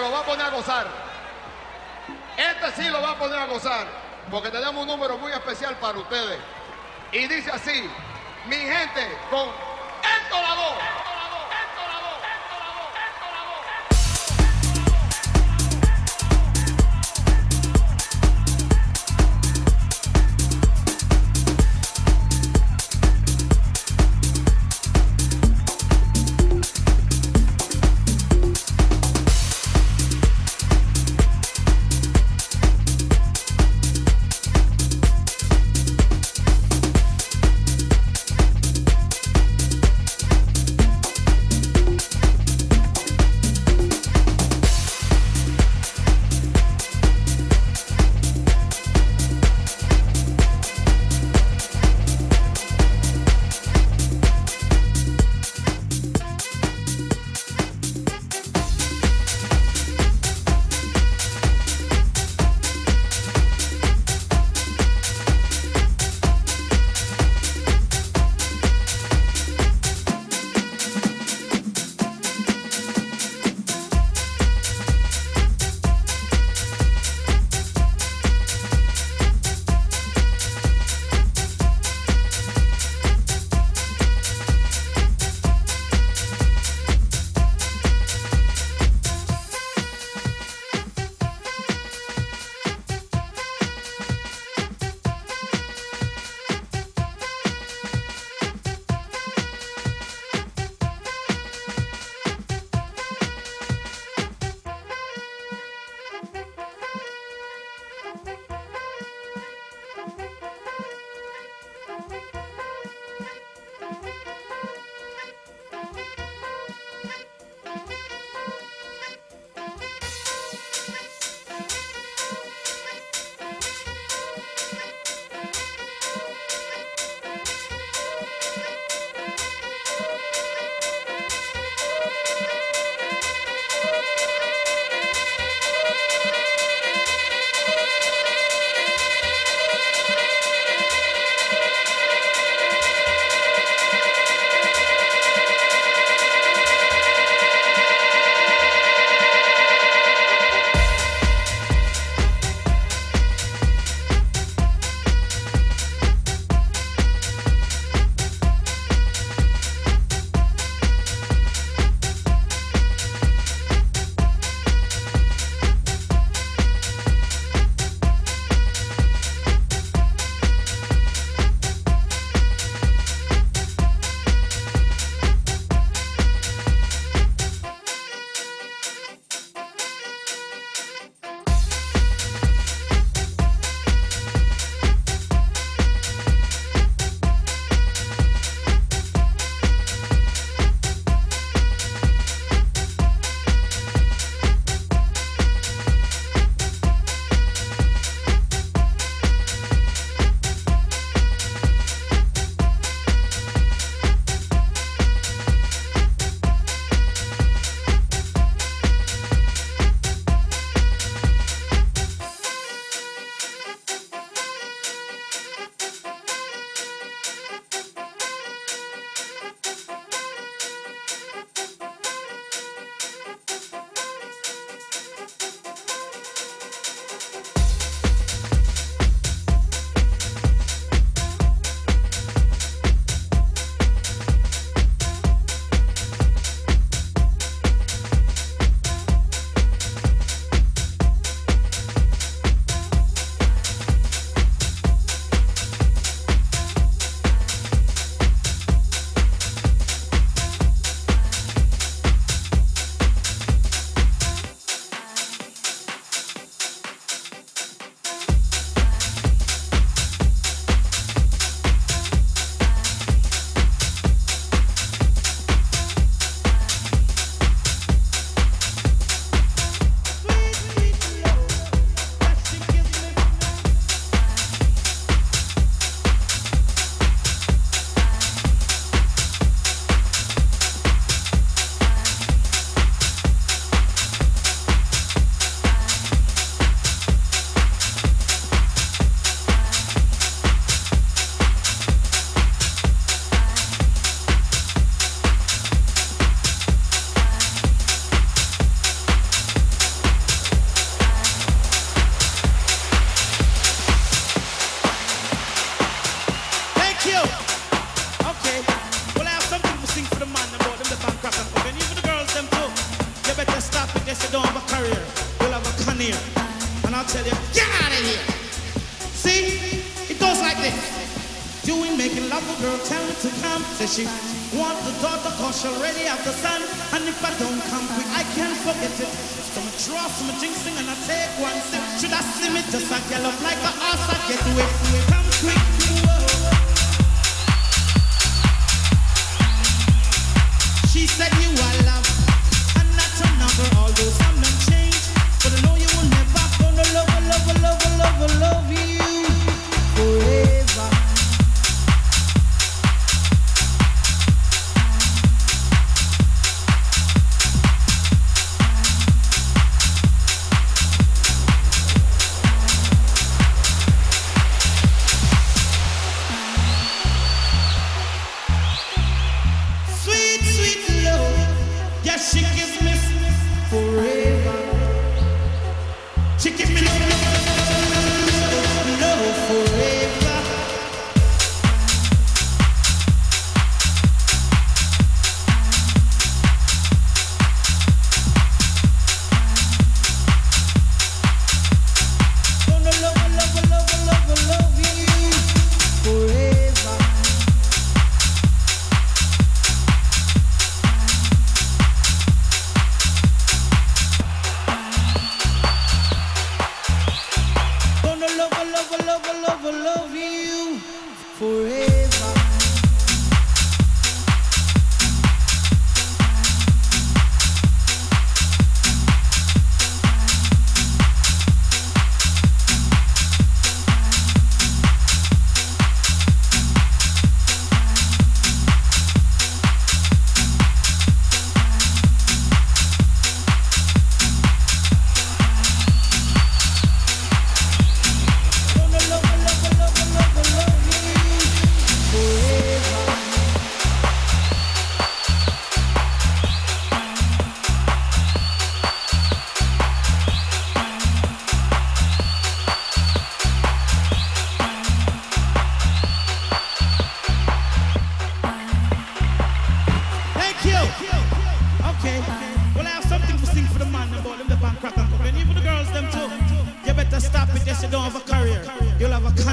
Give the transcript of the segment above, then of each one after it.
lo va a poner a gozar. Este sí lo va a poner a gozar, porque tenemos un número muy especial para ustedes. Y dice así, mi gente, con esto la.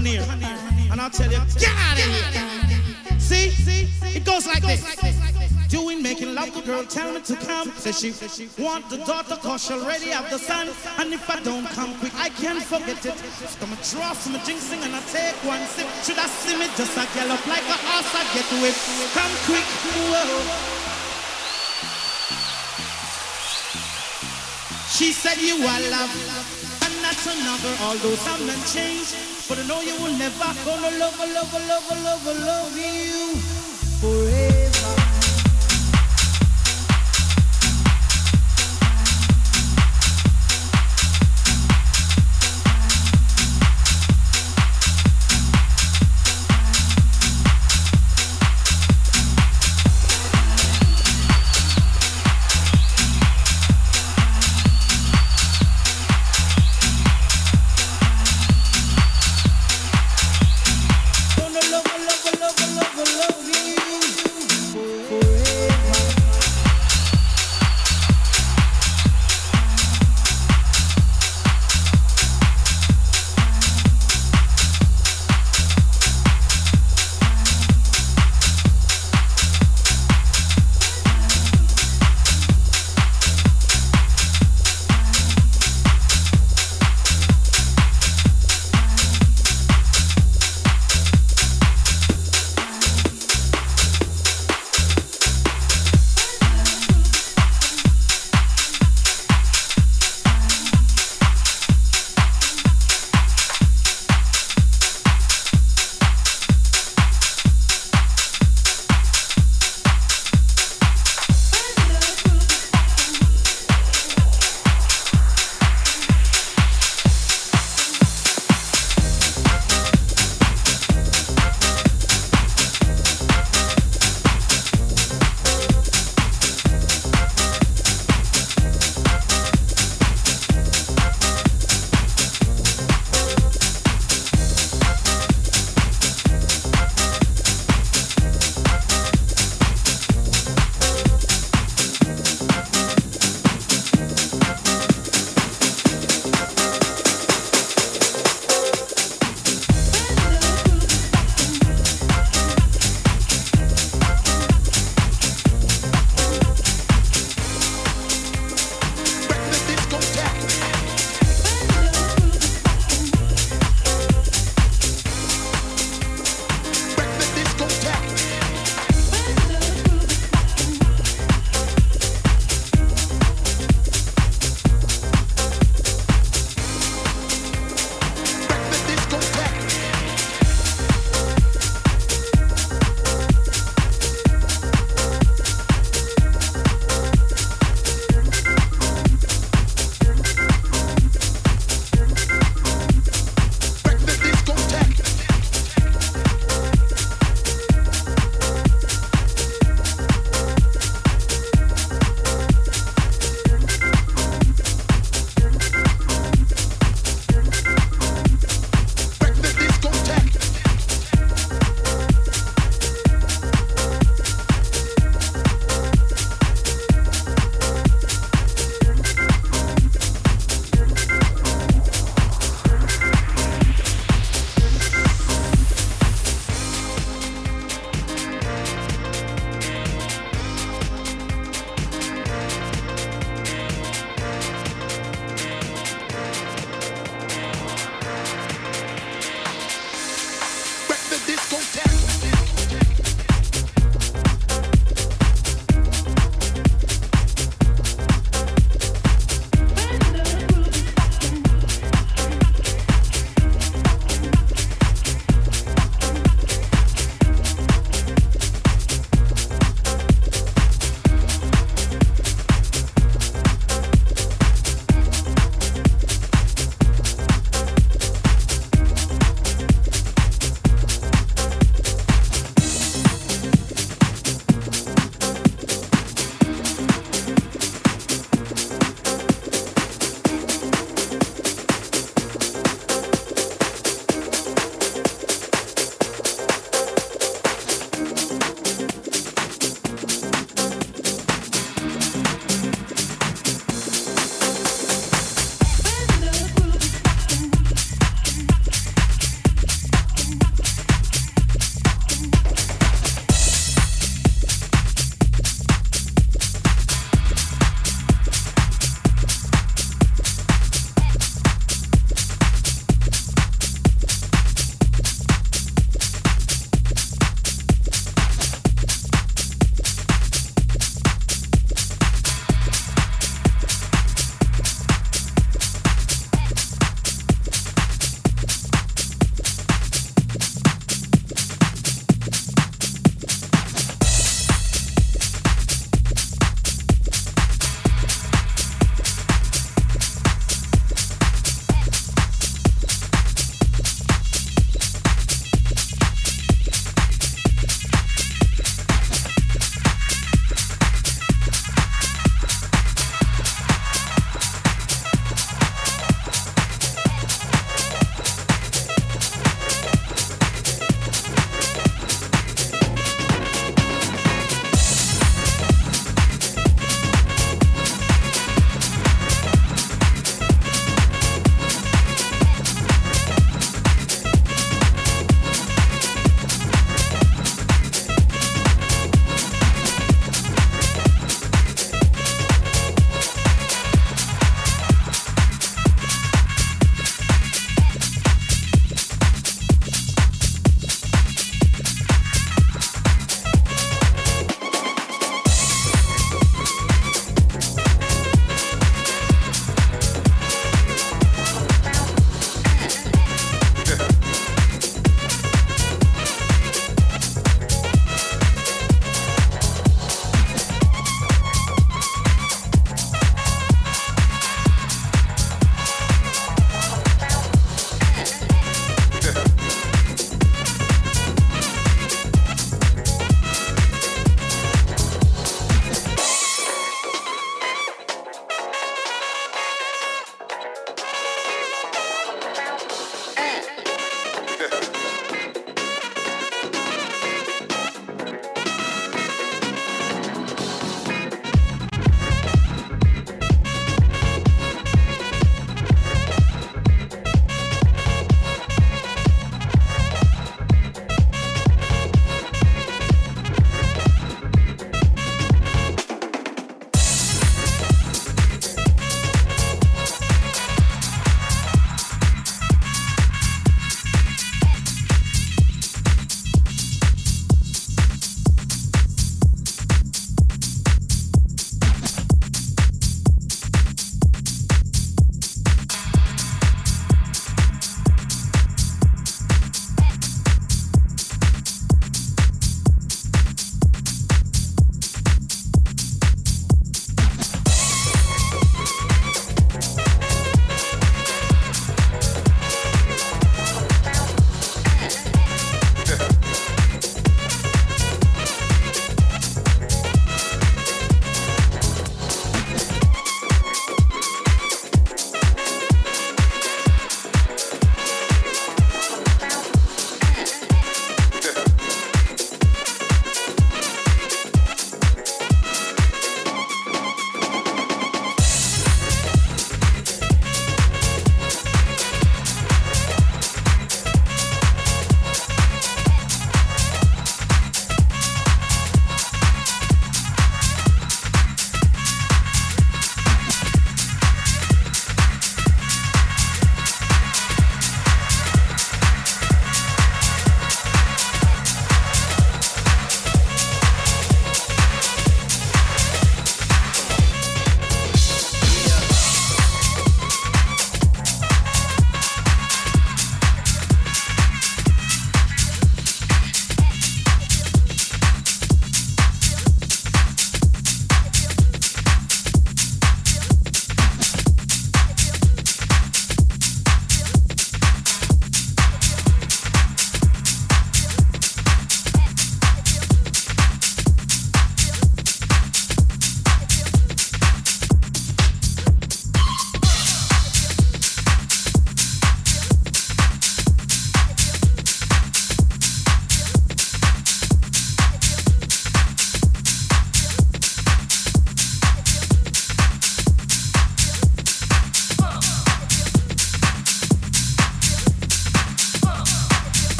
Career. And I'll tell you, get out of here. See? See? It goes like this. Doing making love, the girl tell me to come. Says she want the daughter cause she already have the son. And if I don't come quick, I can't forget it. So I'ma draw some jinxing and I take one sip. Should I see me just a gallop like a horse I get whipped? Come quick, whoa. She said you are love and not another, although some men change. But I know you will never gonna love, love, love, love, love you forever.